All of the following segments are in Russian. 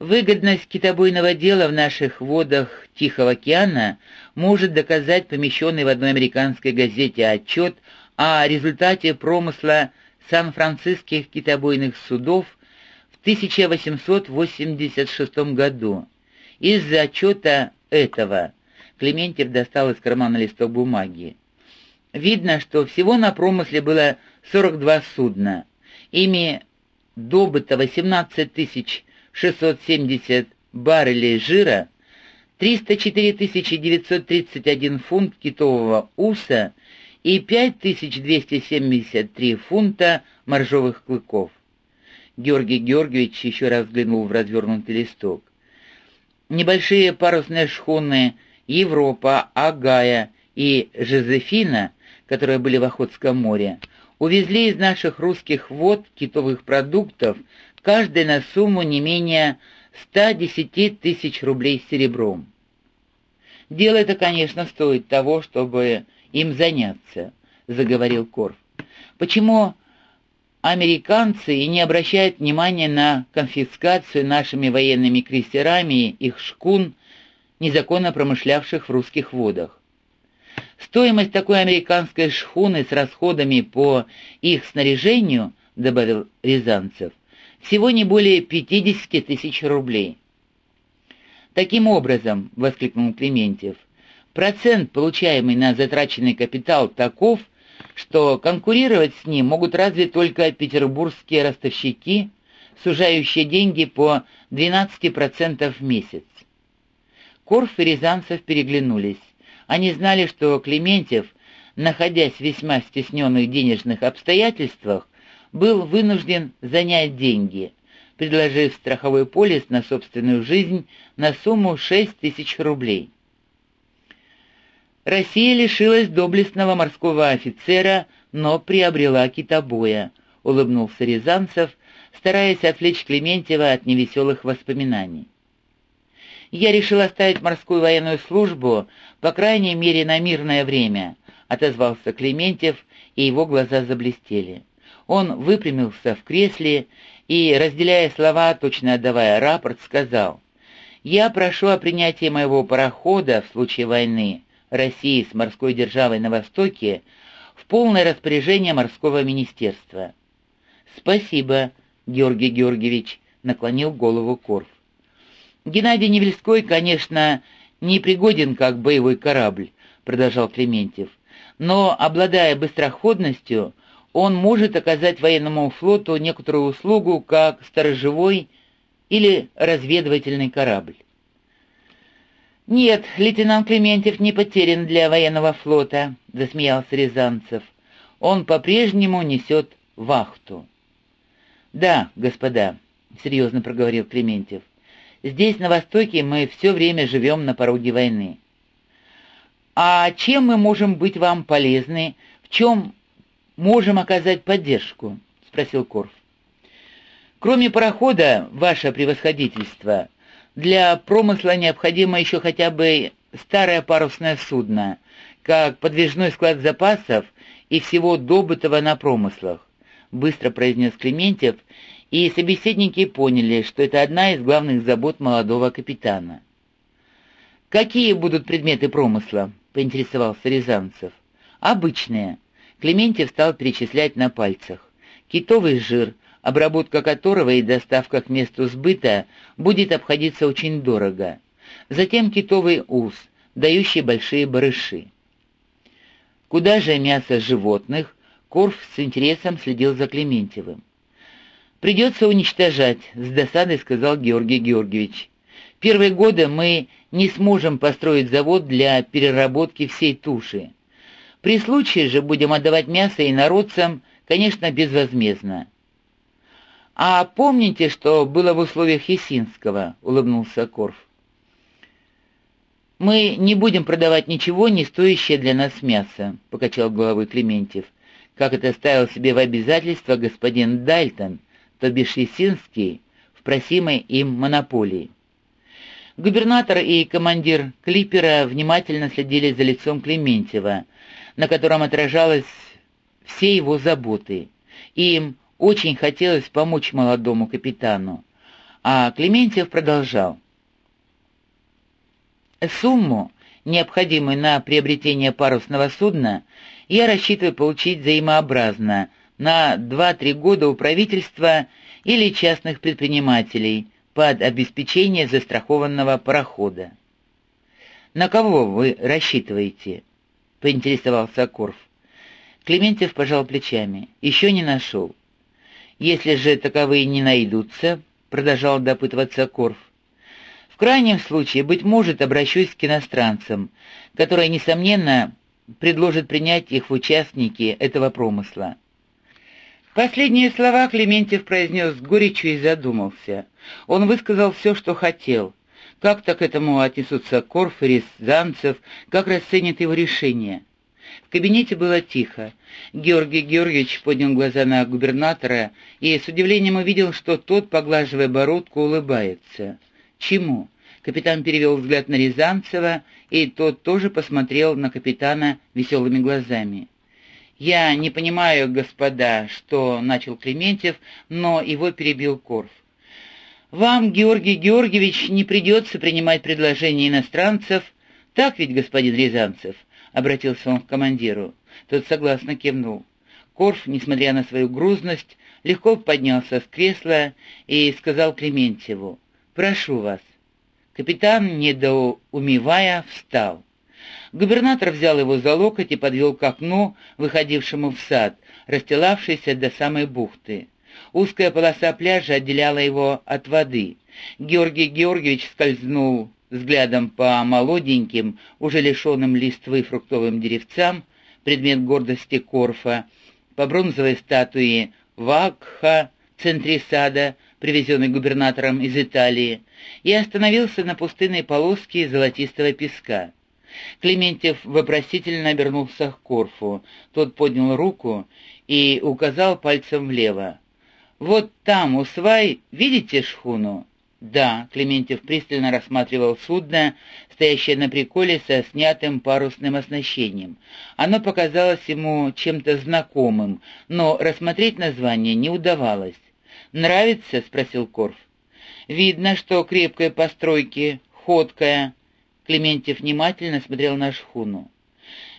Выгодность китобойного дела в наших водах Тихого океана может доказать помещенный в одной американской газете отчет о результате промысла сан-франциских китобойных судов в 1886 году. Из-за отчета этого Клементьев достал из кармана листок бумаги. Видно, что всего на промысле было 42 судна. Ими добыто 18 670 баррелей жира, 304 931 фунт китового уса и 5273 фунта моржовых клыков. Георгий Георгиевич еще раз взглянул в развернутый листок. Небольшие парусные шхуны «Европа», «Агая» и «Жозефина», которые были в Охотском море, увезли из наших русских вод китовых продуктов, каждый на сумму не менее 110 тысяч рублей серебром. Дело это, конечно, стоит того, чтобы им заняться, заговорил Корф. Почему американцы и не обращают внимания на конфискацию нашими военными крейсерами их шкун, незаконно промышлявших в русских водах? Стоимость такой американской шхуны с расходами по их снаряжению, добавил Рязанцев, всего не более 50 тысяч рублей. Таким образом, воскликнул Клементьев, процент, получаемый на затраченный капитал, таков, что конкурировать с ним могут разве только петербургские ростовщики, сужающие деньги по 12% в месяц. Корф и Рязанцев переглянулись. Они знали, что Клементьев, находясь в весьма стесненных денежных обстоятельствах, был вынужден занять деньги, предложив страховой полис на собственную жизнь на сумму 6 тысяч рублей. Россия лишилась доблестного морского офицера, но приобрела китобоя, улыбнулся Рязанцев, стараясь отвлечь Клементьева от невеселых воспоминаний. Я решил оставить морскую военную службу, по крайней мере, на мирное время, отозвался Клементьев, и его глаза заблестели. Он выпрямился в кресле и, разделяя слова, точно отдавая рапорт, сказал, «Я прошу о принятии моего парохода в случае войны России с морской державой на Востоке в полное распоряжение морского министерства». «Спасибо, Георгий Георгиевич», — наклонил голову Корф. «Геннадий Невельской, конечно, не пригоден как боевой корабль», — продолжал Клементьев, «но, обладая быстроходностью, он может оказать военному флоту некоторую услугу, как сторожевой или разведывательный корабль. «Нет, лейтенант Клементьев не потерян для военного флота», — засмеялся Рязанцев. «Он по-прежнему несет вахту». «Да, господа», — серьезно проговорил Клементьев, — «здесь, на Востоке, мы все время живем на пороге войны». «А чем мы можем быть вам полезны? В чем можем оказать поддержку?» — спросил Корф. «Кроме парохода, ваше превосходительство, для промысла необходимо еще хотя бы старое парусное судно, как подвижной склад запасов и всего добытого на промыслах», — быстро произнес Клементьев, и собеседники поняли, что это одна из главных забот молодого капитана. «Какие будут предметы промысла?» — поинтересовался Рязанцев. «Обычные», Клементьев стал перечислять на пальцах. Китовый жир, обработка которого и доставка к месту сбыта будет обходиться очень дорого. Затем китовый ус, дающий большие барыши. Куда же мясо животных? Корф с интересом следил за Клементьевым. «Придется уничтожать», — с досадой сказал Георгий Георгиевич. «Первые годы мы не сможем построить завод для переработки всей туши. При случае же будем отдавать мясо инородцам, конечно, безвозмездно. «А помните, что было в условиях Есинского?» — улыбнулся Корф. «Мы не будем продавать ничего, не стоящее для нас мясо», — покачал головой Клементьев, как это ставил себе в обязательство господин Дальтон, то бишь Есинский, в просимой им монополии. Губернатор и командир клипера внимательно следили за лицом Клементьева, на котором отражалось все его заботы. Им очень хотелось помочь молодому капитану. А Клементьев продолжал. Сумму, необходимую на приобретение парусного судна, я рассчитываю получить взаимообразно на 2-3 года у правительства или частных предпринимателей под обеспечение застрахованного парохода. «На кого вы рассчитываете?» — поинтересовался Корф. Клементьев пожал плечами. «Еще не нашел». «Если же таковые не найдутся», — продолжал допытываться Корф, «в крайнем случае, быть может, обращусь к иностранцам, которые, несомненно, предложат принять их в участники этого промысла». Последние слова Клементьев произнес с горечью и задумался. Он высказал все, что хотел. Как-то к этому отнесутся Корф и Рязанцев, как расценят его решение. В кабинете было тихо. Георгий Георгиевич поднял глаза на губернатора и с удивлением увидел, что тот, поглаживая бородку, улыбается. «Чему?» Капитан перевел взгляд на Рязанцева, и тот тоже посмотрел на капитана веселыми глазами. «Я не понимаю, господа, что начал Клементьев, но его перебил Корф. Вам, Георгий Георгиевич, не придется принимать предложения иностранцев, так ведь, господин Рязанцев?» обратился он к командиру. Тот согласно кивнул. Корф, несмотря на свою грузность, легко поднялся с кресла и сказал Клементьеву, «Прошу вас». Капитан, недоумевая, встал. Губернатор взял его за локоть и подвел к окну, выходившему в сад, расстилавшийся до самой бухты. Узкая полоса пляжа отделяла его от воды. Георгий Георгиевич скользнул взглядом по молоденьким, уже лишенным листвы фруктовым деревцам, предмет гордости Корфа, по бронзовой статуе Вакха в центре сада, привезенной губернатором из Италии, и остановился на пустынной полоске золотистого песка. Клементьев вопросительно обернулся к Корфу. Тот поднял руку и указал пальцем влево. «Вот там, у свай, видите шхуну?» Да, Клементьев пристально рассматривал судно, стоящее на приколе со снятым парусным оснащением. Оно показалось ему чем-то знакомым, но рассмотреть название не удавалось. «Нравится?» — спросил Корф. «Видно, что крепкой постройки, ходкая». Клементьев внимательно смотрел на шхуну.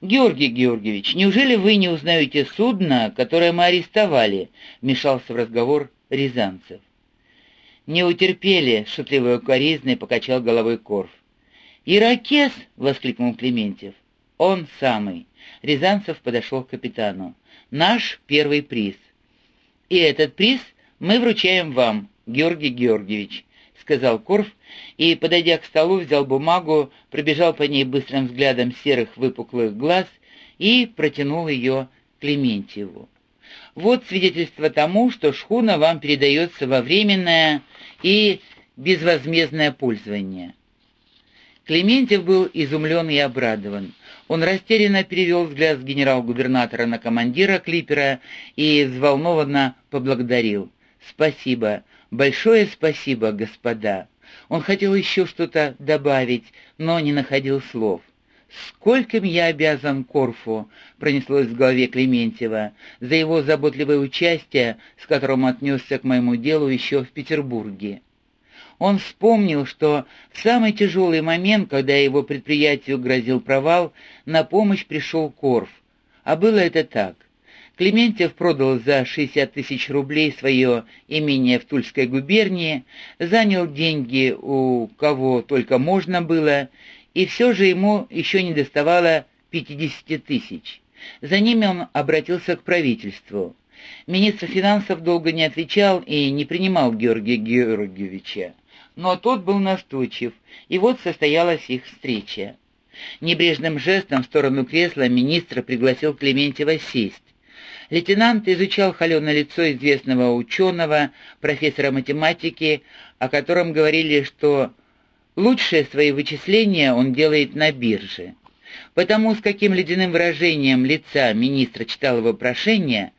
«Георгий Георгиевич, неужели вы не узнаете судно, которое мы арестовали?» — вмешался в разговор Рязанцев. «Не утерпели!» — шутливой укоризной покачал головой Корф. «Иракес!» — воскликнул Клементьев. «Он самый!» Рязанцев подошел к капитану. «Наш первый приз!» «И этот приз мы вручаем вам, Георгий Георгиевич», — сказал Корф, и, подойдя к столу, взял бумагу, пробежал по ней быстрым взглядом серых выпуклых глаз и протянул ее Клементьеву. «Вот свидетельство тому, что шхуна вам передается во временное и безвозмездное пользование. Клементьев был изумлен и обрадован. Он растерянно перевел взгляд с генерал-губернатора на командира клипера и взволнованно поблагодарил. «Спасибо, большое спасибо, господа». Он хотел еще что-то добавить, но не находил слов. «Скольким я обязан Корфу», — пронеслось в голове Клементьева, «за его заботливое участие, с которым отнесся к моему делу еще в Петербурге». Он вспомнил, что в самый тяжелый момент, когда его предприятию грозил провал, на помощь пришел Корф. А было это так. Клементьев продал за 60 тысяч рублей свое имение в Тульской губернии, занял деньги у кого только можно было и все же ему еще не доставало 50 тысяч. За ними он обратился к правительству. Министр финансов долго не отвечал и не принимал Георгия Георгиевича. Но тот был настойчив, и вот состоялась их встреча. Небрежным жестом в сторону кресла министр пригласил Клементьева сесть. Лейтенант изучал холеное лицо известного ученого, профессора математики, о котором говорили, что Лучшие свои вычисления он делает на бирже. Потому с каким ледяным выражением лица министра читал его прошение,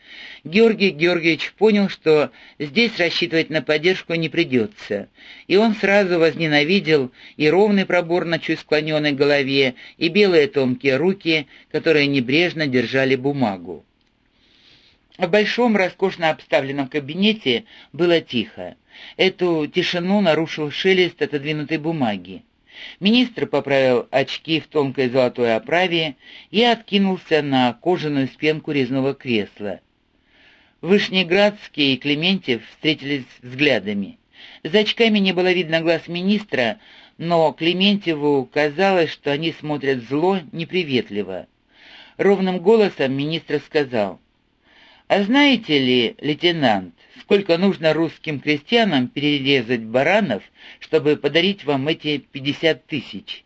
Георгий Георгиевич понял, что здесь рассчитывать на поддержку не придется, и он сразу возненавидел и ровный пробор на чуть склоненной голове, и белые тонкие руки, которые небрежно держали бумагу. В большом, роскошно обставленном кабинете было тихо. Эту тишину нарушил шелест отодвинутой бумаги. Министр поправил очки в тонкой золотой оправе и откинулся на кожаную спинку резного кресла. Вышнеградский и Клементьев встретились взглядами. За очками не было видно глаз министра, но Клементьеву казалось, что они смотрят зло, неприветливо. Ровным голосом министр сказал, «А знаете ли, лейтенант, сколько нужно русским крестьянам перерезать баранов, чтобы подарить вам эти пятьдесят тысяч?»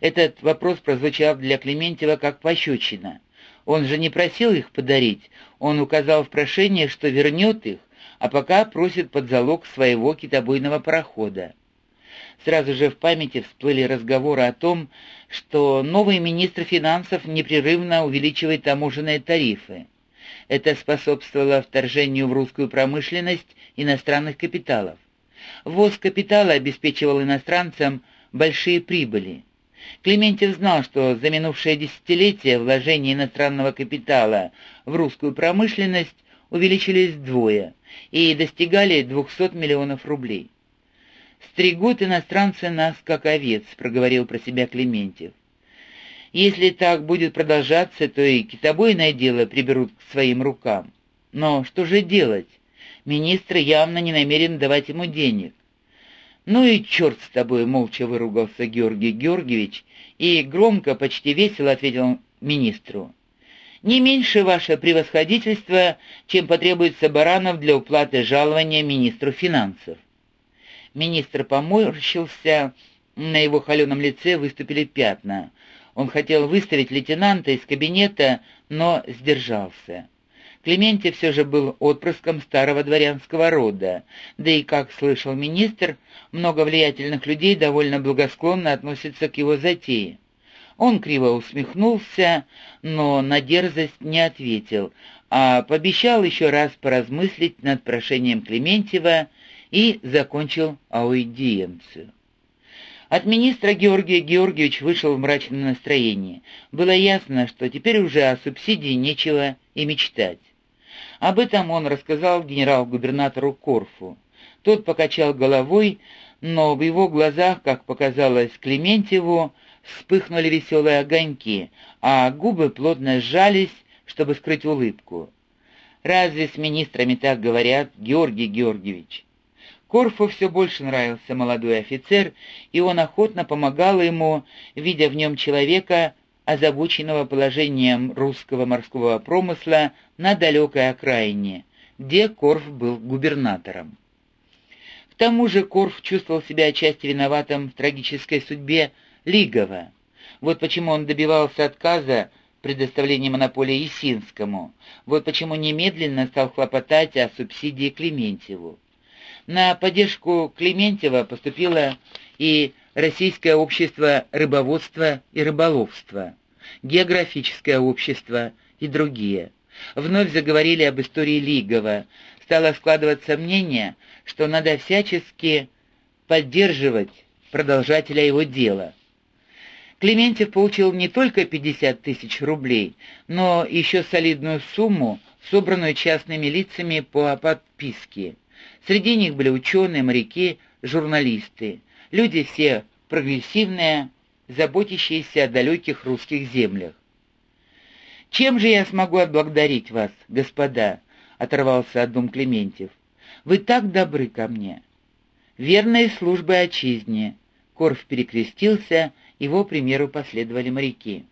Этот вопрос прозвучал для Клементьева как пощечина. Он же не просил их подарить, он указал в прошении, что вернет их, а пока просит под залог своего китобойного парохода. Сразу же в памяти всплыли разговоры о том, что новый министр финансов непрерывно увеличивает таможенные тарифы. Это способствовало вторжению в русскую промышленность иностранных капиталов. Ввоз капитала обеспечивал иностранцам большие прибыли. Клементьев знал, что за минувшее десятилетие вложения иностранного капитала в русскую промышленность увеличились вдвое и достигали 200 миллионов рублей. «Стригут иностранцы нас, как овец», — проговорил про себя Клементьев. «Если так будет продолжаться, то и китобойное дело приберут к своим рукам. Но что же делать? Министр явно не намерен давать ему денег. «Ну и черт с тобой!» — молча выругался Георгий Георгиевич и громко, почти весело ответил министру. «Не меньше ваше превосходительство, чем потребуется баранов для уплаты жалования министру финансов». Министр поморщился, на его холеном лице выступили пятна. Он хотел выставить лейтенанта из кабинета, но сдержался. Клементий все же был отпрыском старого дворянского рода, да и, как слышал министр, много влиятельных людей довольно благосклонно относятся к его затее. Он криво усмехнулся, но на дерзость не ответил, а пообещал еще раз поразмыслить над прошением Клементьева и закончил аудиенцию. От министра Георгия Георгиевич вышел в мрачном настроении. Было ясно, что теперь уже о субсидии нечего и мечтать. Об этом он рассказал генерал-губернатору Корфу. Тот покачал головой, но в его глазах, как показалось Клементьеву, вспыхнули веселые огоньки, а губы плотно сжались, чтобы скрыть улыбку. «Разве с министрами так говорят, Георгий Георгиевич?» Корфу все больше нравился молодой офицер, и он охотно помогал ему, видя в нем человека, озабоченного положением русского морского промысла на далекой окраине, где Корф был губернатором. К тому же Корф чувствовал себя отчасти виноватым в трагической судьбе Лигова. Вот почему он добивался отказа предоставления монополии Есинскому. Вот почему немедленно стал хлопотать о субсидии Клементьеву. На поддержку Клементьева поступило и Российское общество рыбоводства и рыболовства, Географическое общество и другие. Вновь заговорили об истории Лигова. Стало складываться мнение, что надо всячески поддерживать продолжателя его дела. Клементьев получил не только 50 тысяч рублей, но еще солидную сумму, собранную частными лицами по подписке. Среди них были ученые, моряки, журналисты. Люди все прогрессивные, заботящиеся о далеких русских землях. «Чем же я смогу отблагодарить вас, господа?» — оторвался от дум Клементьев. «Вы так добры ко мне!» «Верной службы отчизне!» Корф перекрестился, его примеру последовали моряки.